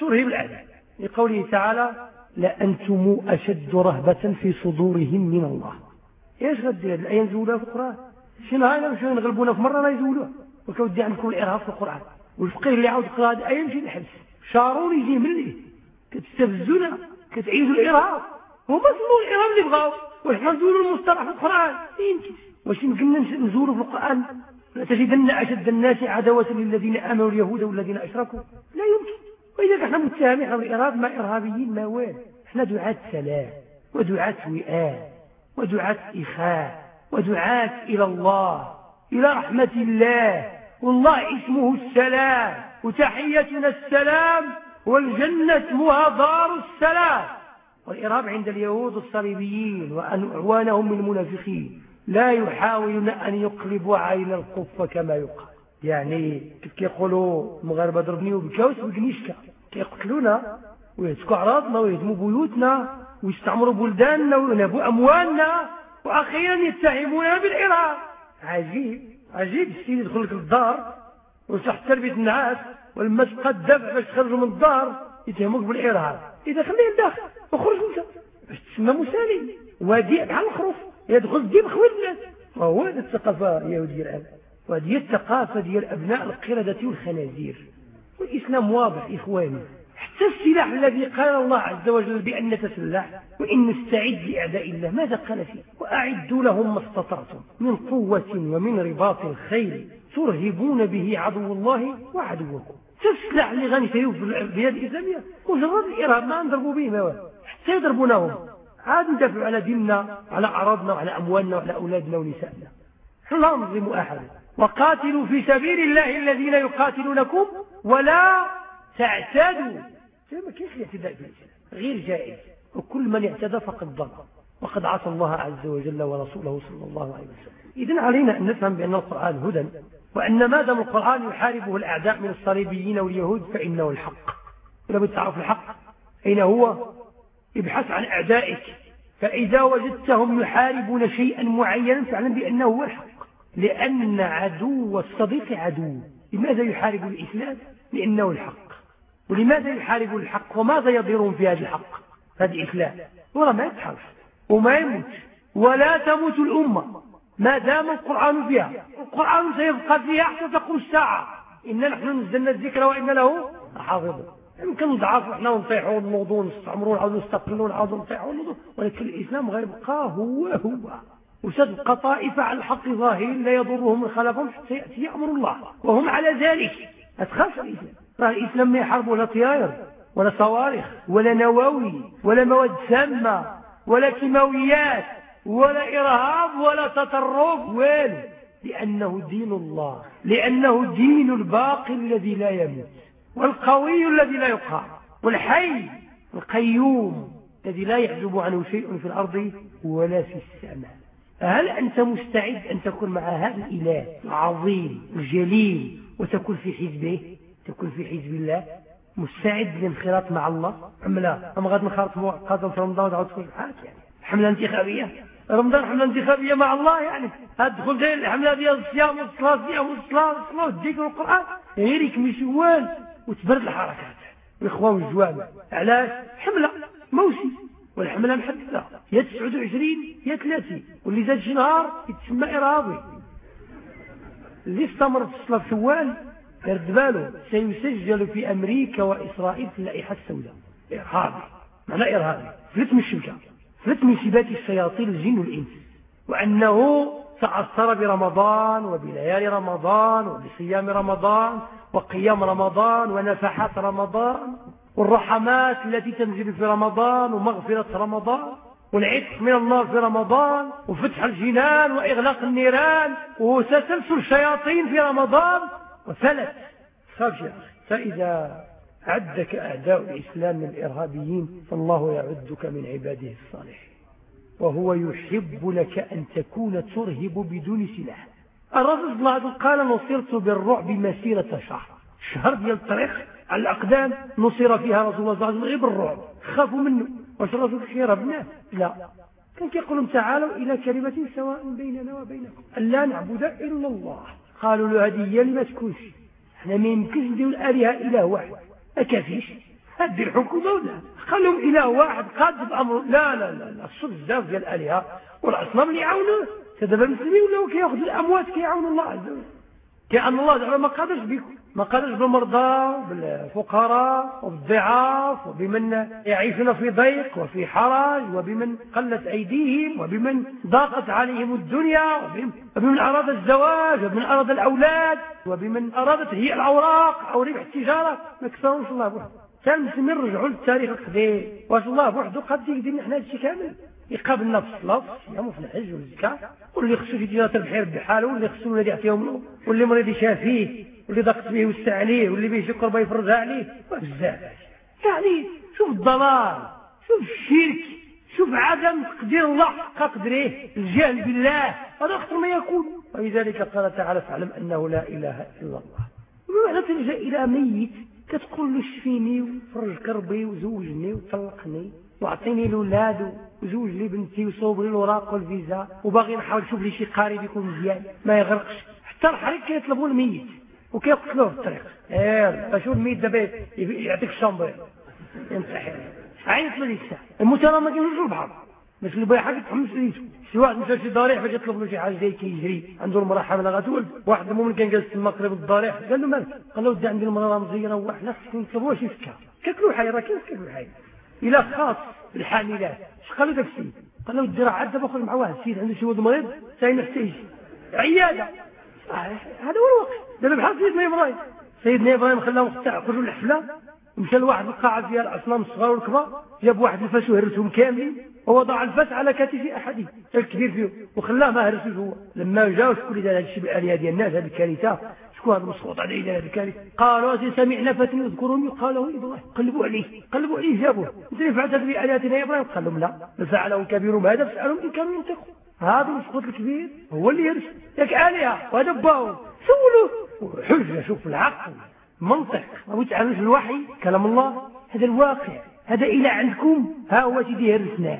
Speaker 1: ترهب الأعداء. لقوله تعالى لأنتم أشد رهبة في صدورهم من الله. إيش غدير الآية نزولها في القرآن؟ شي نهار مشيو نغلبونا في مرة لا يزولوها. وكودي عندكم الإرهاب في القرآن. والفقيه اللي عاود قرأ هذه الآية يمشي للحبس شارون يجي ملي كتستفزونا كتعيدوا الإرهاب. هما سموا الإرهاب اللي بغاو وحنا ندوروا المصطلح في القرآن. يمكن واش يمكننا نزوروا في القرآن؟ لتجدن أشد الناس عداوة للذين آمنوا اليهود والذين أشركوا. لا يمكن. وإذا إحنا متهمين على الإرهاب ما إرهابيين ما وين؟ إحنا دعاة سلام ودعاة وئام ودعاة إخاء ودعاة إلى الله إلى رحمة الله. والله اسمه السلام وتحيتنا السلام والجنة اسمها دار السلام. والإرهاب عند اليهود الصليبيين وأعوانهم من المنافقين. لا يحاولون أن يقلبوا عين القف كما يقال. يعني كيف كيقولوا المغاربة ضربني وبكاوس بكنيشكا كيقتلونا ويهتكوا عراضنا ويهدموا بيوتنا ويستعمروا بلداننا وينهبوا أموالنا وأخيرا يتهموننا بالإرهاب عجيب عجيب السيد يدخل لك للدار ويصح تربية النعاس. تبقى الدفع باش تخرجوا من الدار يتهموك بالإرهاب إذا خليه الداخل وخرج أنت. باش تسمى مسالم. وديع بحال الخروف. يدخل الدين خوي الناس وهو هذه الثقافة اليهودية الآن وهذه الثقافة ديال أبناء القردة والخنازير. والإسلام واضح إخواني. حتى السلاح الذي قال الله عز وجل بأن نتسلح وإن نستعد لأعداء الله. ماذا قال فيه؟ وأعدوا لهم ما استطعتم. من قوة ومن رباط الخيل ترهبون به عدو الله وعدوكم. السلاح اللي غنشريوه في البلاد الإسلامية. مجرد الإرهاب ما نضربوا به ما حتى يضربونهم عاد ندافعوا على ديننا وعلى أعراضنا وعلى أموالنا وعلى أولادنا ونسائنا. لا نظلم أحدا. وقاتلوا في سبيل الله الذين يقاتلونكم ولا تعتدوا ما كيف الاعتداء في غير جائز. وكل من اعتدى فقد ضل. وقد عصى الله عز وجل ورسوله صلى الله عليه وسلم. إذن علينا أن نفهم بأن القرآن هدى. وأن ما دام القرآن يحاربه الأعداء من الصليبيين واليهود فإنه الحق. إذا بتعرف الحق أين هو؟ ابحث عن أعدائك. فإذا وجدتهم يحاربون شيئا معينا فاعلم بأنه هو الحق. لأن عدو الصديق عدو. لماذا يحارب الإسلام؟ لأنه الحق. ولماذا يحارب الحق؟ وماذا يضيرون في هذا الحق؟ هذا الإسلام ولا ما يتحرش وما يموت. ولا تموت الأمة. ما دام القرآن فيها. القرآن سيبقى فيها حتى تقوم الساعة. إن نحن نزلنا الذكر وإن له حافظ يمكن نضعف إحنا ونطيحوا ونوضوا ونستعمروا ونعاودوا نستقلوا ونعاودوا نطيحوا ونوضوا. ولكن الإسلام غير بقى هو هو. وستبقى طائفة على الحق ظاهرين لا يضرهم من خلفهم حتى يأتي أمر الله. وهم على ذلك. أتخاف الإسلام. راه الإسلام ما يحارب ولا طيار ولا صواريخ ولا نواوي ولا مواد سامة ولا كيماويات. ولا إرهاب ولا تطرف. وين؟ لأنه دين الله. لأنه دين الباقي الذي لا يموت. والقوي الذي لا يقهر والحي القيوم الذي لا يحجب عنه شيء في الأرض ولا في السماء. هل أنت مستعد أن تكون مع هذا الإله العظيم الجليل وتكون في حزبه؟ تكون في حزب الله؟ مستعد للانخراط مع الله؟ أم لا؟ أم غاد نخرط مؤقتا في رمضان وتعود تكون يعني؟ حملة انتخابية؟ رمضان حملة انتخابية مع الله يعني. هتدخل زي الحملة ديال الصيام والصلاة الصيام والصلاة والصلاة والذكر والقرآن غيرك مشوال وتبرد الحركات. الإخوان والجواب علاش؟ حملة. موسم. والحملة محددة. يا 29 يا 30 واللي زاد شي نهار يتسمى إرهابي اللي استمر في الصلاة في شوال يرد باله سيسجل في أمريكا وإسرائيل في اللائحة السوداء. إرهابي. معنى إرهابي. فلت من الشبكة. فلت من شباك الشياطين الجن والإنس وأنه تأثر برمضان وبليالي رمضان وبصيام رمضان وقيام رمضان ونفحات رمضان والرحمات التي تنزل في رمضان ومغفرة رمضان والعتق من النار في رمضان وفتح الجنان وإغلاق النيران وتسلسل الشياطين في رمضان وثلاث خاف يا أخي فإذا عدك أعداء الإسلام من الإرهابيين فالله يعدك من عباده الصالحين. وهو يحب لك أن تكون ترهب بدون سلاح. الرسول صلى الله عليه وسلم قال نصرت بالرعب مسيرة شهر. شهر ديال الطريق على الأقدام نصر فيها رسول الله صلى الله عليه وسلم غير بالرعب. خافوا منه. واش الرسول خير بالناس لا. كان كيقول لهم تعالوا إلى كلمة سواء بيننا وبينكم. ألا نعبد إلا الله. قالوا له هذه هي اللي ما تكونش إحنا ما يمكنش نديروا الآلهة إله واحد. ما كافيش هدي الحكومة ولا. لهم إله واحد قاد بأمر لا لا لا لا. الصد بزاف ديال الآلهة والأصنام اللي يعاونوه. دابا المسلمين ولاو كياخذوا الأموات كيعاونوا الله عز وجل. كأن الله زعما ما قادرش بكم. ما قالش بالمرضى بالفقراء وبالضعاف وبمن يعيشون في ضيق وفي حرج وبمن قلت أيديهم وبمن ضاقت عليهم الدنيا وبمن أراد الزواج وبمن أراد الأولاد وبمن أرادت هي الأوراق أو ربح التجارة. ما كفاهمش الله بوحده. كان المسلمين رجعوا للتاريخ القديم. واش الله بوحده قد يقدر حنا هادشي كامل؟ يقابلنا في الصلاة والصيام وفي الحج والزكاة. واللي خصو في تجارة البحير بحاله واللي خصو الذي يعطيهم واللي مريض يشافيه. واللي ضغط به يوسع عليه واللي بيه قربه يفرجها عليه. بزاف يعني شوف الضلال شوف الشرك شوف عدم تقدير الله حق قدره الجهل بالله. هذا اخطر ما يكون. ولذلك قال تعالى فاعلم أنه لا إله إلا الله. ومعنى تلجا إلى ميت كتقول له شفيني وفرج كربي وزوجني وطلقني واعطيني الأولاد وزوج لي بنتي وصوب لي الاوراق والفيزا وباغي نحاول نشوف لي شي قارب يكون مزيان ما يغرقش. حتى الحريق كيطلبوا الميت. وكيقتلوه في الطريق إيه شوف الميت دابا يعطيك الشامبر يمسح عيط لي الساعة المترى ما كاينش البحر باش اللي بغى حاجة يتحمس شي واحد مشى شي ضريح باش يطلب له شي حاجة زي كيجري عنده المراه حامله غتولد واحد المؤمن كان جالس تما قريب الضريح قال له مالك قال له ودي عندي المراه مزينه وحنا خصنا نطلبوها شي سكه كاكلوا حي راه كيف كاكلوا حي إلى خاص بالحاملات اش قالوا داك السيد قال له ودي راه عاد دابا مع واحد السيد عنده شي ولد مريض ثاني محتاج عياده هذا هو الوقت دابا بحال سيدنا إبراهيم سيدنا إبراهيم خلاهم يخرجوا الحفلة مشى لواحد القاعة فيها الاصنام الصغار والكبار جاب واحد الفاس وهرسهم كاملين ووضع الفاس على كتف احدهم الكبير فيهم وخلاه ما هرسوش هو. لما جاء شكون اللي هذا الشيء بالالهه ديال الناس هذه الكارثة؟ شكون هذا المسقوط عليه هذه الكارثة؟ قالوا سمعنا فتى يذكرهم يقال له إبراهيم قلبوا عليه قلبوا عليه جابوه. أنت فعلت بالهتنا يا إبراهيم؟ قال لهم لا. فعله كبيرهم هذا فاسالهم إن كانوا ينطقوا هذا المسقوط الكبير هو اللي يرسل. ياك آلهة وهذا باو سولوا حجه شوف العقل منطق. ما تعالوش الوحي. كلام الله. هذا الواقع. هذا إلى عندكم. ها هو سيدي هرسناه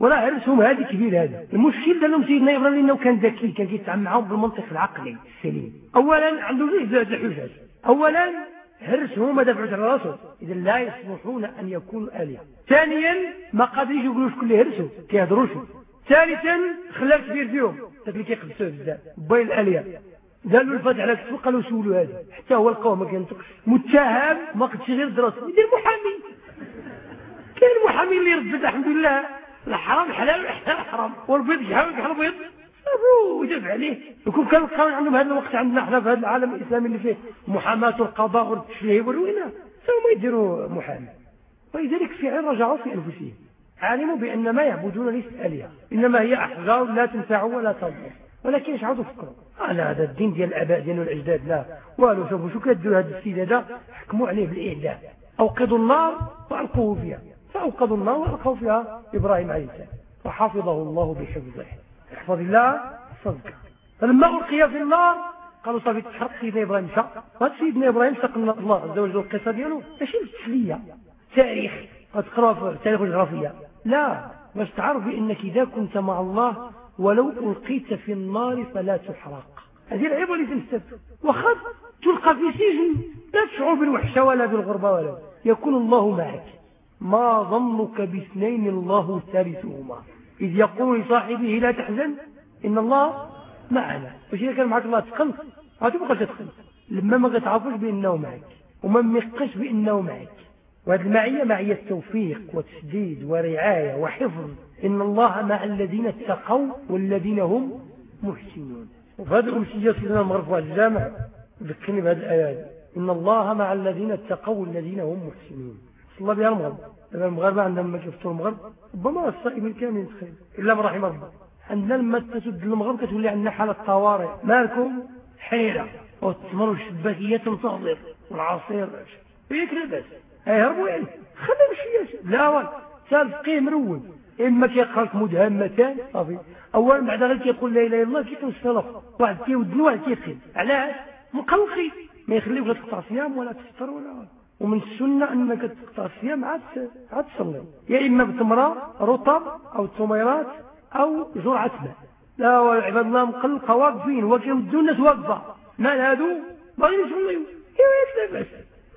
Speaker 1: ولا هرسهم هذه كبير هذا المشكل قال لهم سيدنا إبراهيم أنه كان ذكي. كان كيتعامل معهم بالمنطق العقلي. السليم أولا عنده زوج الحجج أولا هرسهم ما دفعوا على راسه. إذا لا يصلحون أن يكونوا آلهة. ثانيا ما قادرين يقولوا شكون اللي هرسوا كيهضروش ثالثا خلال كبير فيهم. ذاك اللي كيقدسوه بزاف. باين الآلهة قالوا الفتح على كتفه قالوا سولوا هذا. حتى هو لقوه ما كينطقش. متهم ما قدش غير دراسة. يدير محامي. كاين المحامي اللي يرد الحمد لله الحرام حلال والحلال حرام. والبيض يحاول يحل البيض ويدافع عليه. يكون كان القانون عندهم هذا الوقت عندنا إحنا في هذا العالم الإسلامي اللي فيه محاماة القضاء والتشريع والوينه ما يديروا محامي. ولذلك فعلا رجعوا في أنفسهم. علموا بأن ما يعبدون ليست آلهة إنما هي أحجار لا تنفع ولا تضر ولكن اش عاودوا فكروا هذا الدين ديال الآباء ديالنا والاجداد لا. والو شوفوا شو كديروا هذا السيد هذا؟ حكموا عليه بالإعدام. أوقدوا النار وألقوه فيها. فأوقدوا النار والقوا فيها إبراهيم عليه السلام. وحفظه الله بحفظه. احفظ الله صدق فلما ألقي في النار قالوا صافي تحرق سيدنا إبراهيم مشى وهذا سيدنا إبراهيم سقنا الله عز وجل القصة ديالو. ماشي بالتسليه تاريخ تقرأ في التاريخ الجغرافية. لا باش تعرف بانك إذا كنت مع الله ولو ألقيت في النار فلا تحرق. هذه العبرة اللي تنستد وخذ تلقى في سجن. لا تشعر بالوحشة ولا بالغربة ولا. يكون الله معك. ما ظنك باثنين الله ثالثهما. إذ يقول لصاحبه لا تحزن إن الله معنا. واش إذا كان معك الله تقنط ما تبقى تتقنط لما ما تعرفوش بأنه معك. وما ميقش بأنه معك. وهذه المعية معية توفيق وتسديد ورعاية وحفظ. إن الله مع الذين اتقوا والذين هم محسنون. وفي هذه الأمسية سيدنا المغرب الجامع. ذكرني بهذه الآيات إن الله مع الذين اتقوا والذين هم محسنون. الله بها المغرب. لما المغاربة عندما ما كيفطروا المغرب ربما الصائم الكامل تخيل إلا من رحم الله عندنا لما تسد المغرب كتولي عندنا حالة طوارئ. مالكم حيرة. والتمر الشباكية تنتظر. والعصير. وياك لاباس. هيهربوا يعني خليهم شوية لا وال تلقيه مرول اما كيقرا لك مدهمتان. صافي. اولا بعد غير كيقول لا إله إلا الله كيكون السلف واحد كيودن واحد كيقيم علاش؟ مقلقي. ما يخليوش لا تقطع صيام ولا تفطر ولا ومن السنة انك تقطع الصيام عاد عاد تصلي. يا إما بتمرة رطب أو تميرات أو جرعة ماء. لا عباد الله مقلقة واقفين. وكيودوا الناس واقفة. مال هادو؟ باغيين يصليو. ايوا بس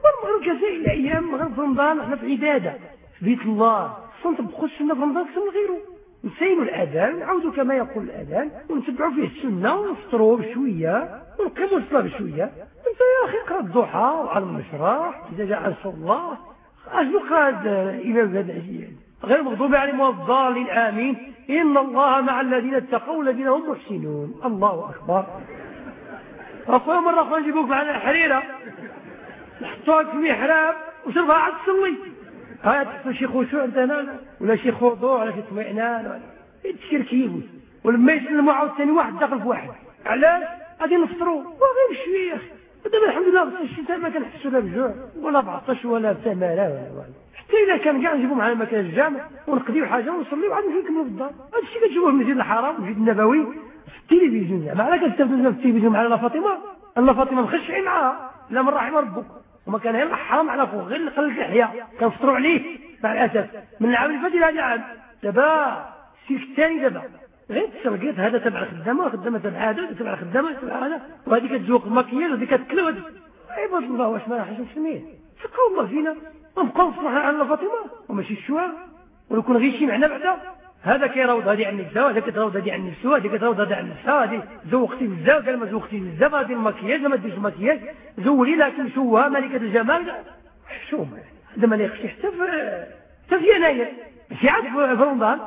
Speaker 1: والمغرب كسائر الأيام مغرب في رمضان إحنا في عبادة. في بيت الله. بخش لنا في رمضان كسر غيره. نسينوا الأذان نعودوا كما يقول الأذان ونتبعوا فيه السنة ونفطروا بشوية ونقيموا الصلاة بشوية. أنت يا أخي اقرا الضحى وعلى المشرح إذا جاء رسول الله. اشنو قرا الامام هذا غير المغضوب عليهم الضالين آمين. إن الله مع الذين اتقوا والذين هم محسنون. الله أكبر. اخويا مرة اخويا نجيبوك معنا الحريرة. نحطوها في المحراب وشربها عاد تصلي هاي تحصل شي خشوع انت هنا ولا؟ شي خضوع ولا شي اطمئنان ولا؟ تشركيبو ولما يسلموا عاوتاني واحد داخل في واحد. علاش؟ غادي نفطروا وغير شوية دابا الحمد لله في الشتاء ما كنحسوا لا بجوع ولا بعطش ولا بتمارة ولا والو. حتى إلا كان كاع نجيبو معنا مكان الجامع ونقضيو حاجة ونصليو وعاد نمشيو نكملوا في الدار هذا الشيء كتشوفوه في المسجد الحرام والمسجد النبوي في التلفزيون. زعما علاش كتستافدوا في التلفزيون مع لا فاطمة. لا فاطمة مخشعين معاها. لا من رحم ربك. وما كان غير حرام على فوق غير قلل اللحيه كنفطروا عليه مع الأسف. من العام اللي فات إلى هذا العام دابا السلك الثاني دابا. غير تسرقيت هذا تبع الخدامة وخدامه تبع هذا تبع الخدامة تبع هذا وهذه كتذوق الماكياج وهذه كتكلو عباد الله واش ما راحش مسلمين فكروا الله فينا. ونبقاو نصلحوا على فاطمة. وماشي الشوار. ولو كنا غير معنا بعدا. هذا كيروض هذه عن نفسه وهذا كتروض هذه عن نفسه وهذه كتروض هذه عن نفسها هذه زوقتي بزاف قال ما زوقتي بزاف هذه المكياج ما ديرش المكياج زولي لكن شوها ملكة الجمال. حشومه هذا ما ليقش حتى في حتى في يناير. ماشي عاد في رمضان.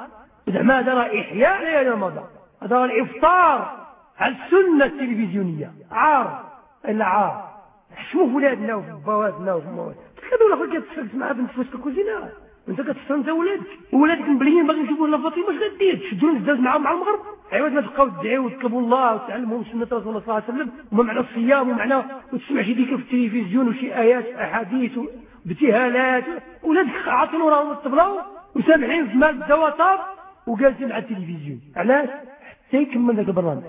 Speaker 1: زعما هذا راه إحياء ليالي رمضان هذا راه الإفطار على السنة التلفزيونية. عار. إلا عار. حشموا في ولادنا وفي بواتنا وفي مواتنا تكلموا الآخر كتصرف مع بنت في وسط الكوزينة. انت انت ولادك. وولادك مبليين باغي يشوفوا لا فاطمة اش غدير؟ تشدوا الداز معاهم مع المغرب. ايوا ما تبقاو تدعيو وتطلبوا الله وتعلموا سنة رسول الله صلى الله عليه وسلم. وما معنى الصيام؟ ومعنى وتسمع شي ديك في التلفزيون وشي آيات احاديث وابتهالات. ولادك عاطين وراهم الطبله وسامحين في مال الدواطاب وجالسين على التلفزيون. علاش؟ حتى يكمل ذاك البرنامج.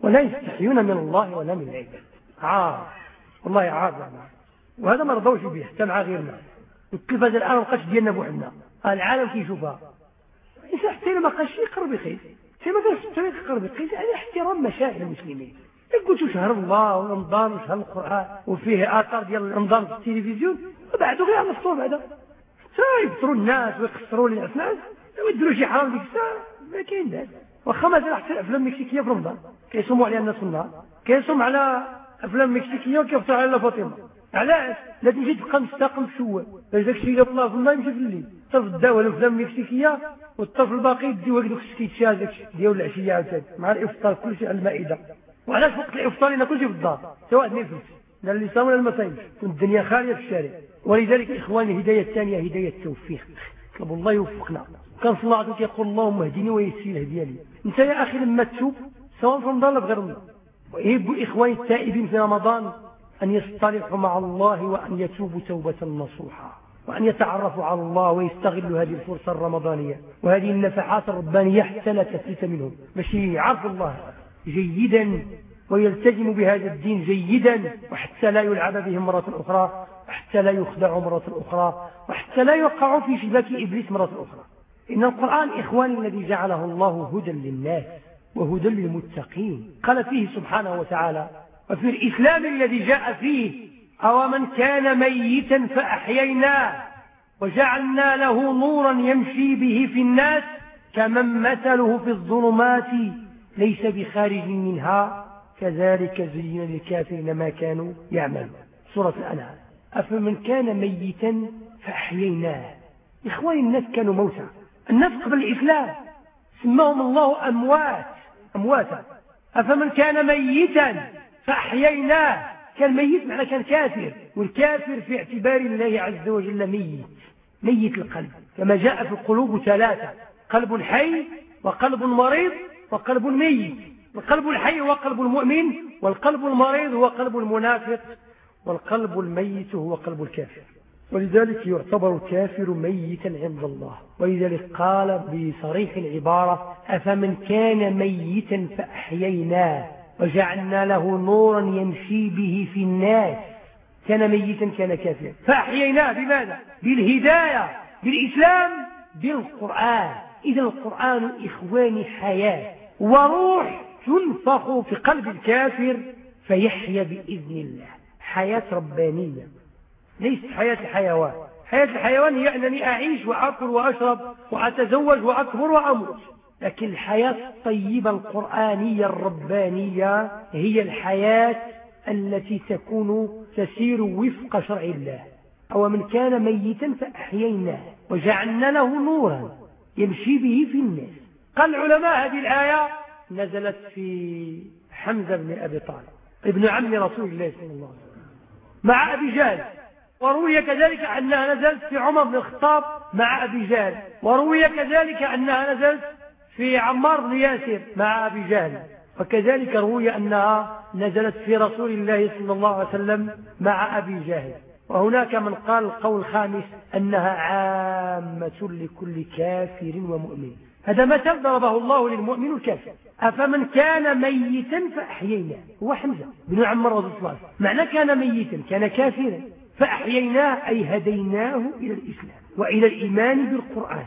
Speaker 1: ولا يستحيون من الله ولا من العباد. عار والله عار وهذا ما رضوش به حتى مع غيرنا. التلفاز الان ما ديالنا بوحدنا. العالم كيشوفها. الانسان حتى ما بقاش يقرب يقيس حتى ما كانش الطريق يقيس على احترام مشاعر المسلمين. قلتوا شهر الله ورمضان وشهر القرآن وفيه آثار ديال رمضان في التلفزيون وبعدو غير على بعدا يبصروا الناس ويقصروا الناس. ويديروا شي حرام ديك الساعة ما كاين داك واخا مازال حتى الأفلام المكسيكية في رمضان. كيصوموا عليها الناس في النهار. كيصوم على أفلام مكسيكية وكيفطر على فاطمة. علاش؟ لا تمشي تبقى مستقم في شوال باش داك الشيء في النهار يمشي في الليل. طرف الدواء الافلام المكسيكيه والطرف الباقي يديو هكذوك السكيتشات داك ديال العشية عاوتاني. مع الإفطار كلشي على المائدة. وعلاش وقت الإفطار لنا كلشي في الدار؟ سواء نفس لا اللي صام ولا ما صايمش الدنيا خالية في الشارع. ولذلك إخواني الهدايه الثانية هداية التوفيق طلب الله يوفقنا. كان صلى الله عليه وسلم يقول اللهم اهدني ويسر الهدية لي. أنت يا أخي لما تشوف سواء في رمضان ولا في غير رمضان. ويحب إخواني التائبين في رمضان أن يصطلحوا مع الله وأن يتوبوا توبة نصوحا وأن يتعرفوا على الله ويستغلوا هذه الفرصة الرمضانية وهذه النفحات الربانية حتى لا تفلت منهم. باش يعرفوا الله جيدا ويلتزموا بهذا الدين جيدا وحتى لا يلعب بهم مرة أخرى وحتى لا يخدعوا مرة أخرى وحتى لا يوقعوا في شباك إبليس مرة أخرى. إن القرآن إخواني الذي جعله الله هدى للناس وهدى للمتقين قال فيه سبحانه وتعالى وفي الإسلام الذي جاء فيه أو من كان ميتا فأحييناه وجعلنا له نورا يمشي به في الناس كمن مثله في الظلمات ليس بخارج منها كذلك زين للكافرين ما كانوا يعملون. سورة الأنعام. أفمن كان ميتا فأحييناه. إخواني الناس كانوا موتى. الناس قبل الإسلام سماهم الله أموات أمواتا. أفمن كان ميتا فأحييناه. كان ميت معنى كان كافر والكافر في اعتبار الله عز وجل ميت. ميت القلب. كما جاء في القلوب ثلاثة قلب حي وقلب مريض وقلب ميت. القلب الحي هو قلب المؤمن والقلب المريض هو قلب المنافق والقلب الميت هو قلب الكافر. ولذلك يعتبر الكافر ميتا عند الله. ولذلك قال بصريح العبارة أفمن كان ميتا فأحييناه. وجعلنا له نورا يمشي به في الناس. كان ميتا كان كافرا. فأحييناه بماذا؟ بالهداية بالإسلام بالقرآن. إذا القرآن إخواني حياة. وروح تنفخ في قلب الكافر فيحيا بإذن الله. حياة ربانية. ليست حياة الحيوان حياة الحيوان هي أنني أعيش وأكل وأشرب وأتزوج وأكبر وأموت. لكن الحياة الطيبة القرآنية الربانية هي الحياة التي تكون تسير وفق شرع الله. أو من كان ميتا فأحييناه وجعلنا له نورا يمشي به في الناس. قال العلماء هذه الآية نزلت في حمزة بن أبي طالب ابن عم رسول الله صلى الله عليه وسلم مع أبي جهل. وروي كذلك أنها نزلت في عمر بن الخطاب مع أبي جهل. وروي كذلك أنها نزلت في عمار بن ياسر مع أبي جهل. وكذلك روي أنها نزلت في رسول الله صلى الله عليه وسلم مع أبي جهل. وهناك من قال القول الخامس أنها عامة لكل كافر ومؤمن. هذا مثل ضربه الله للمؤمن الكافر. أفمن كان ميتا فأحييناه. هو حمزة بن عمر رضي الله عنه. معنى كان ميتا كان كافرا. فأحييناه أي هديناه إلى الإسلام وإلى الإيمان بالقرآن.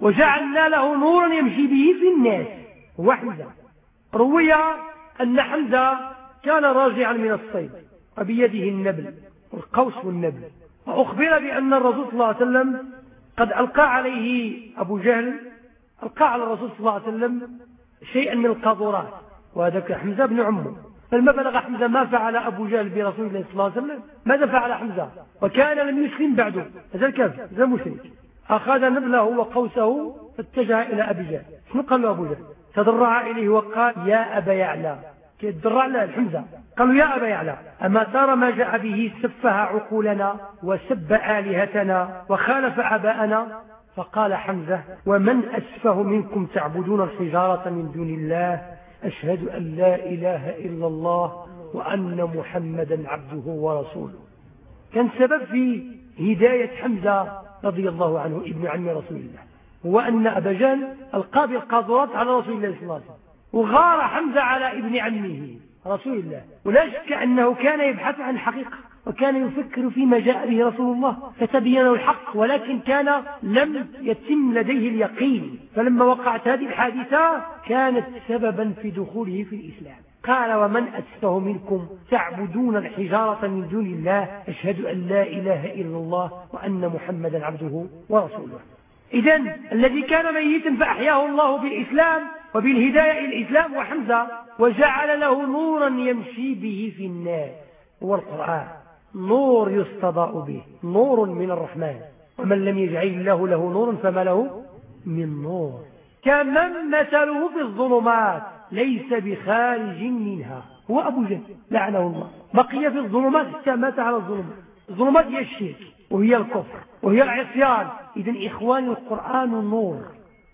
Speaker 1: وجعلنا له نورا يمشي به في الناس. هو حمزة روي أن حمزة كان راجعا من الصيد وبيده النبل والقوس والنبل. وأخبر بأن الرسول صلى الله عليه وسلم قد ألقى عليه أبو جهل ألقى على الرسول صلى الله عليه وسلم شيئا من القاذورات وهذا حمزة بن عمه فلما بلغ حمزة ما فعل أبو جهل برسول الله صلى الله عليه وسلم. ماذا فعل حمزة؟ وكان لم يسلم بعده. هذا الكافر هذا المشرك أخذ نبله وقوسه فاتجه إلى أبي جهل. شنو قال له أبو جهل؟ تضرع إليه وقال يا أبا يعلى. يتضرع له؟ الحمزة. قالوا يا أبا يعلى أما ترى ما جاء به سفه عقولنا وسب آلهتنا وخالف أباءنا؟ فقال حمزة ومن أسفه منكم تعبدون الحجارة من دون الله؟ أشهد أن لا إله إلا الله وأن محمدا عبده ورسوله. كان سبب في هداية حمزة رضي الله عنه ابن عم رسول الله هو أن أبا جهل ألقى بالقاذورات على رسول الله صلى الله عليه وسلم وغار حمزة على ابن عمه رسول الله ولا شك أنه كان يبحث عن الحقيقة وكان يفكر فيما جاء به رسول الله فتبين الحق ولكن كان لم يتم لديه اليقين فلما وقعت هذه الحادثة كانت سببا في دخوله في الإسلام. قال ومن أسفه منكم تعبدون الحجارة من دون الله أشهد أن لا إله إلا الله وأن محمدا عبده ورسوله. إذا الذي كان ميتا فأحياه الله بالإسلام وبالهداية إلى الإسلام وحمزة وجعل له نورا يمشي به في الناس هو القرآن. نور يستضاء به. نور من الرحمن. ومن لم يجعل الله له نورا فما له من نور. كمن مثله في الظلمات. ليس بخارج منها. هو أبو جهل لعنه الله. بقي في الظلمات حتى مات على الظلمات الظلمات هي الشرك وهي الكفر وهي العصيان. إذا إخوان القرآن نور.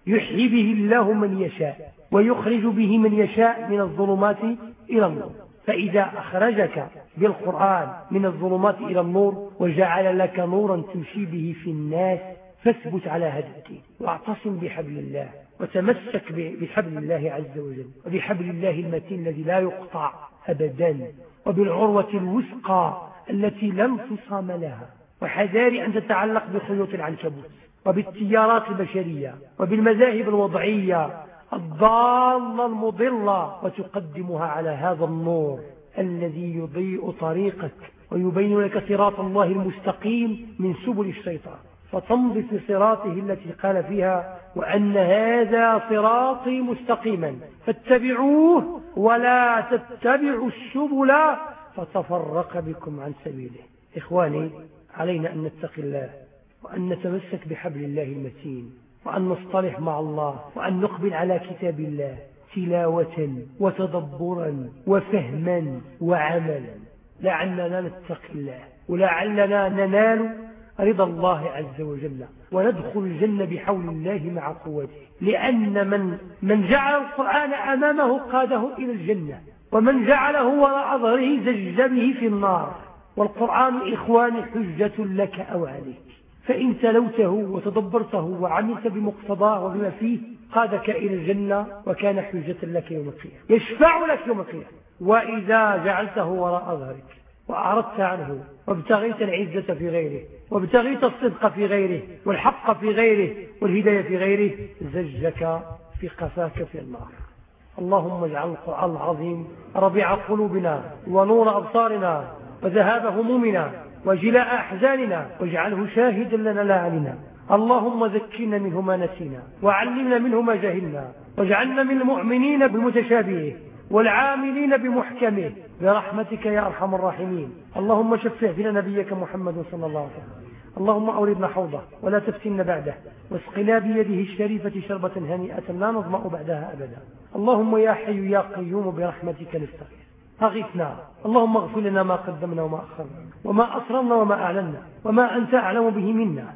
Speaker 1: يحيي به الله من يشاء ويخرج به من يشاء من الظلمات إلى النور. فإذا أخرجك بالقرآن من الظلمات إلى النور وجعل لك نورا تمشي به في الناس فاثبت على الدين واعتصم بحبل الله. وتمسك بحبل الله عز وجل وبحبل الله المتين الذي لا يقطع أبدا وبالعروة الوثقى التي لا انفصام لها وحذار أن تتعلق بخيوط العنكبوت وبالتيارات البشرية وبالمذاهب الوضعية الضالة المضلة وتقدمها على هذا النور الذي يضيء طريقك ويبين لك صراط الله المستقيم من سبل الشيطان. فتمضي في صراطه التي قال فيها وأن هذا صراطي مستقيما فاتبعوه ولا تتبعوا السبل فتفرق بكم عن سبيله. إخواني علينا أن نتقي الله وأن نتمسك بحبل الله المتين وأن نصطلح مع الله وأن نقبل على كتاب الله تلاوة وتدبرا وفهما وعملا. لعلنا نتقي الله ولعلنا ننال رضا الله عز وجل وندخل الجنة بحول الله مع قوته. لأن من, من جعل القرآن أمامه قاده إلى الجنة ومن جعله وراء ظهره زج به في النار. والقرآن إخوان حجة لك أو عليك. فإن تلوته وتدبرته وعملت بمقتضاه وبما فيه قادك إلى الجنة وكان حجة لك يوم القيامة. يشفع لك يوم القيامة. وإذا جعلته وراء ظهرك. وأعرضت عنه وابتغيت العزة في غيره وابتغيت الصدق في غيره والحق في غيره والهداية في غيره زجك في قفاك في النار. اللهم اجعل القرآن العظيم ربيع قلوبنا ونور أبصارنا وذهاب همومنا وجلاء أحزاننا واجعله شاهدا لنا لا علينا اللهم ذكرنا منه ما نسينا وعلمنا منه ما جهلنا واجعلنا من المؤمنين بالمتشابه والعاملين بمحكمه برحمتك يا أرحم الراحمين. اللهم شفع فينا نبيك محمد صلى الله عليه وسلم. اللهم أوردنا حوضه ولا تفتنا بعده. واسقنا بيده الشريفة شربة هنيئة لا نظمأ بعدها أبدا. اللهم يا حي يا قيوم برحمتك نستغيث. أغثنا اللهم اغفر لنا ما قدمنا وما أخرنا وما أسررنا وما أعلنا وما أنت أعلم به منا.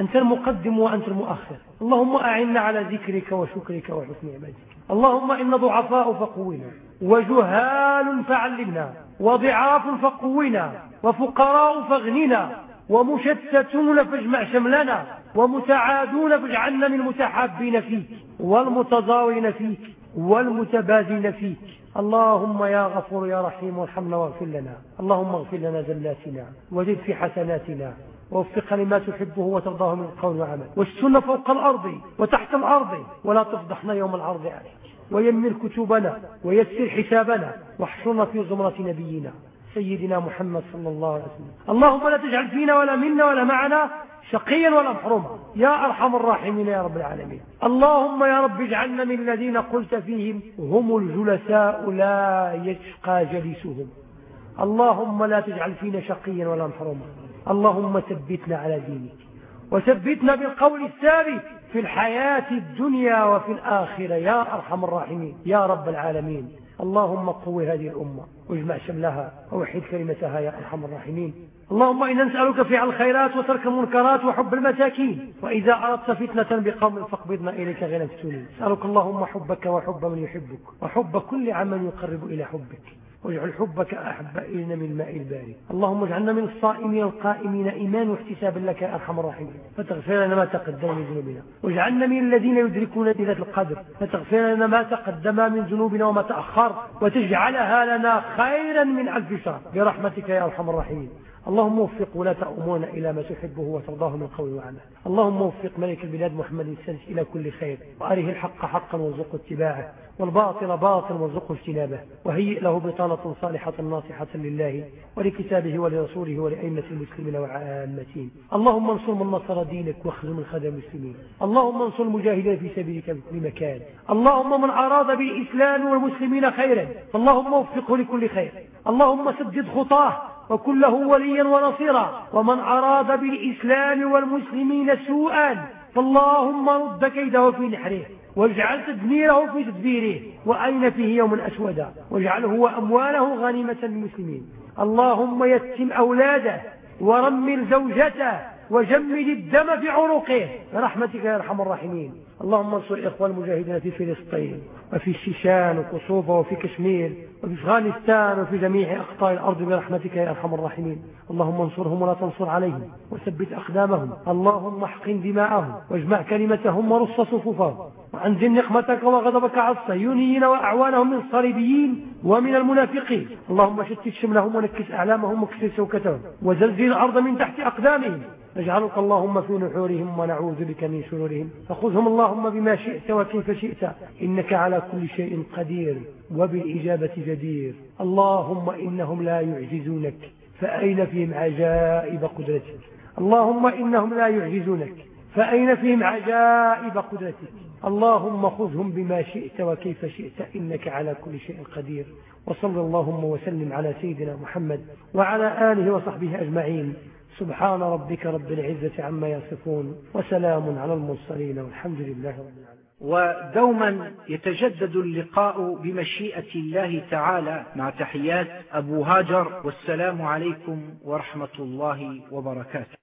Speaker 1: أنت المقدم وأنت المؤخر. اللهم أعنا على ذكرك وشكرك وحسن عبادك اللهم إن ضعفاء فقونا وجهال فعلمنا وضعاف فقونا وفقراء فاغننا ومشتتون فاجمع شملنا ومتعادون فاجعلنا من المتحابين فيك والمتضاوين فيك والمتبادين فيك. اللهم يا غفور يا رحيم وارحمنا واغفر لنا. اللهم اغفر لنا زلاتنا وزد في حسناتنا. ووفق لما تحبه وترضاه من القول وعمل. والسنة فوق الأرض وتحت الأرض ولا تفضحنا يوم العرض عليك. ويمن كتبنا ويسر حسابنا واحشرنا في زمرة نبينا سيدنا محمد صلى الله عليه وسلم. اللهم لا تجعل فينا ولا منا ولا معنا شقيا ولا محروما. يا أرحم الراحمين يا رب العالمين. اللهم يا رب اجعلنا من الذين قلت فيهم هم الجلساء لا يشقى جليسهم. اللهم لا تجعل فينا شقيا ولا محروما. اللهم ثبتنا على دينك وثبتنا بالقول الثابت في الحياة الدنيا وفي الآخرة. يا أرحم الراحمين يا رب العالمين. اللهم قو هذه الأمة واجمع شملها ووحد كلمتها يا أرحم الراحمين. اللهم إنا نسألك فعل الخيرات وترك المنكرات وحب المساكين. وإذا أردت فتنة بقوم فاقبضنا إليك غير مفتونين. نسألك اللهم حبك وحب من يحبك وحب كل عمل يقرب إلى حبك. واجعل حبك أحب إلينا من الماء البارد. اللهم اجعلنا من الصائمين القائمين إيمان واحتسابا لك يا أرحم الراحمين. فتغفر لنا ما تقدم من ذنوبنا. واجعلنا من الذين يدركون ليلة القدر. فتغفر لنا ما تقدم من ذنوبنا وما تأخر. وتجعلها لنا خيرا من ألف شهر. برحمتك يا أرحم الراحمين. اللهم وفق ولاة أمورنا إلى ما تحبه وترضاه من قول وعمل. اللهم وفق ملك البلاد محمد السادس إلى كل خير. وأره الحق حقا وارزقه اتباعه. والباطل باطل وارزقه اجتنابه وهيئ له بطانة صالحة ناصحة لله ولكتابه ولرسوله ولأئمة المسلمين وعامتين. اللهم انصر من نصر دينك واخذ من خدم المسلمين. اللهم انصر المجاهدين في سبيلك في كل مكان اللهم من أراد بالإسلام والمسلمين خيرا. اللهم وفقه لكل خير. اللهم سدد خطاه وكن له وليا ونصيرا. ومن أراد بالإسلام والمسلمين سوءا فاللهم رد كيده في نحره واجعل تدميره في تدبيره وأين فيه يوم أسودا واجعله وأمواله غنيمة للمسلمين. اللهم يتم أولاده ورمل زوجته وجمد الدم في عنقه. برحمتك يا أرحم الراحمين. اللهم انصر إخوة المجاهدين في فلسطين وفي الشيشان وكوسوفا وفي كشمير وفي أفغانستان وفي جميع أقطار الأرض برحمتك يا أرحم الراحمين. اللهم انصرهم ولا تنصر عليهم وثبت أقدامهم. اللهم احقن دماءهم واجمع كلمتهم ورص صفوفهم وأنزل نقمتك وغضبك على الصهيونيين وأعوانهم من الصليبيين ومن المنافقين. اللهم شتت شملهم ونكس أعلامهم وكسر شوكتهم وزلزل الأرض من تحت أقدامهم. نجعلك اللهم في نحورهم ونعوذ بك من شرورهم. فخذهم اللهم بما شئت وكيف شئت إنك على كل شيء قدير وبالإجابة جدير. اللهم إنهم لا يعجزونك فأين فيهم عجائب قدرتك؟ اللهم إنهم لا يعجزونك فأين فيهم عجائب قدرتك؟ اللهم خذهم بما شئت وكيف شئت إنك على كل شيء قدير. وصلى اللهم وسلم على سيدنا محمد وعلى آله وصحبه أجمعين. سبحان ربك رب العزة عما يصفون وسلام على المرسلين والحمد لله رب العالمين.
Speaker 2: ودوما يتجدد اللقاء بمشيئة الله تعالى مع تحيات أبو هاجر والسلام عليكم ورحمة الله وبركاته.